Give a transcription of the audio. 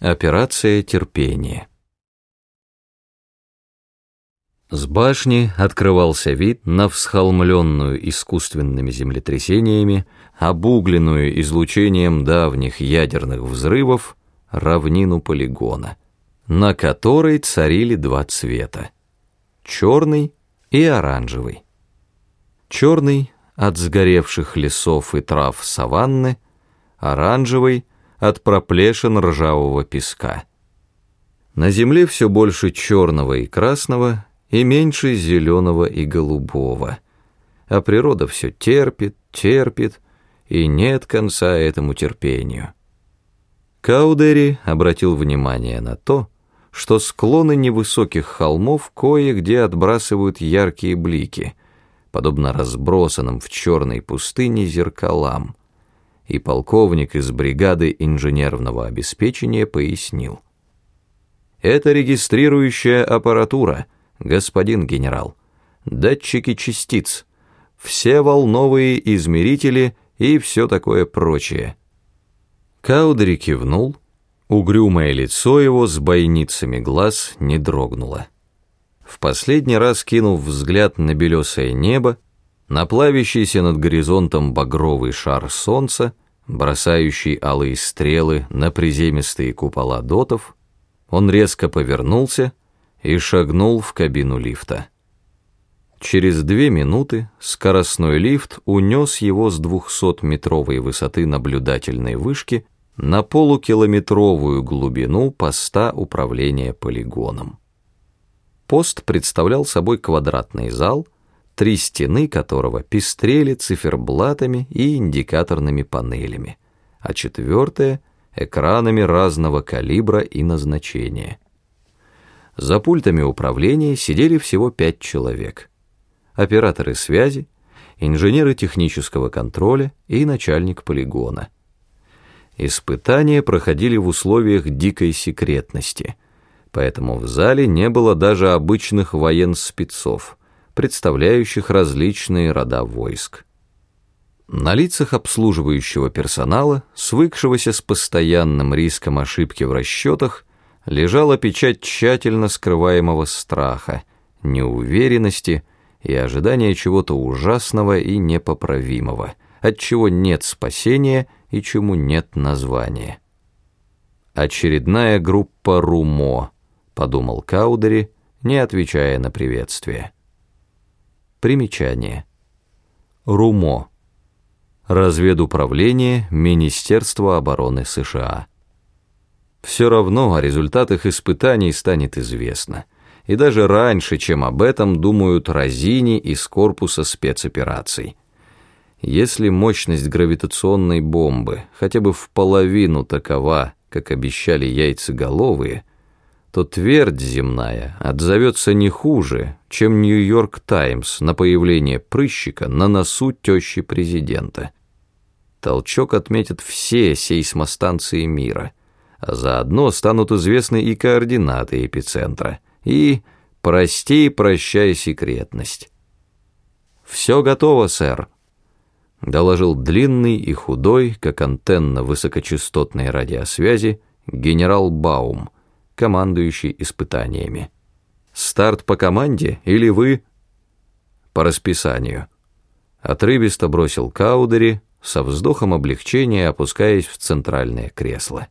Операция терпения. С башни открывался вид на всхолмленную искусственными землетрясениями, обугленную излучением давних ядерных взрывов равнину полигона, на которой царили два цвета — черный и оранжевый. Черный — от сгоревших лесов и трав саванны, оранжевый — от проплешин ржавого песка. На земле все больше черного и красного, и меньше зеленого и голубого. А природа все терпит, терпит, и нет конца этому терпению. Каудери обратил внимание на то, что склоны невысоких холмов кое-где отбрасывают яркие блики, подобно разбросанным в черной пустыне зеркалам, и полковник из бригады инженерного обеспечения пояснил. «Это регистрирующая аппаратура, господин генерал, датчики частиц, все волновые измерители и все такое прочее». Каудри кивнул, угрюмое лицо его с бойницами глаз не дрогнуло. В последний раз кинув взгляд на белесое небо, на плавящийся над горизонтом багровый шар солнца, бросающий алые стрелы на приземистые купола дотов, он резко повернулся и шагнул в кабину лифта. Через две минуты скоростной лифт унес его с 200-метровой высоты наблюдательной вышки на полукилометровую глубину поста управления полигоном. Пост представлял собой квадратный зал – три стены которого пестрели циферблатами и индикаторными панелями, а четвертая — экранами разного калибра и назначения. За пультами управления сидели всего пять человек. Операторы связи, инженеры технического контроля и начальник полигона. Испытания проходили в условиях дикой секретности, поэтому в зале не было даже обычных военспецов — представляющих различные рода войск. На лицах обслуживающего персонала, свыкшегося с постоянным риском ошибки в расчетах, лежала печать тщательно скрываемого страха, неуверенности и ожидания чего-то ужасного и непоправимого, от чего нет спасения и чему нет названия. «Очередная группа Румо», — подумал Каудери, не отвечая на приветствие. Примечание. РУМО. Разведуправление Министерства обороны США. Все равно о результатах испытаний станет известно. И даже раньше, чем об этом думают Розини из корпуса спецопераций. Если мощность гравитационной бомбы хотя бы в половину такова, как обещали яйцеголовые, то твердь земная отзовется не хуже, чем Нью-Йорк Таймс на появление прыщика на носу тещи президента. Толчок отметят все сейсмостанции мира, а заодно станут известны и координаты эпицентра, и, прости, прощай секретность. «Все готово, сэр», — доложил длинный и худой, как антенна высокочастотной радиосвязи, генерал Баум — командующий испытаниями. Старт по команде или вы по расписанию? Отрывисто бросил Каудери, со вздохом облегчения опускаясь в центральное кресло.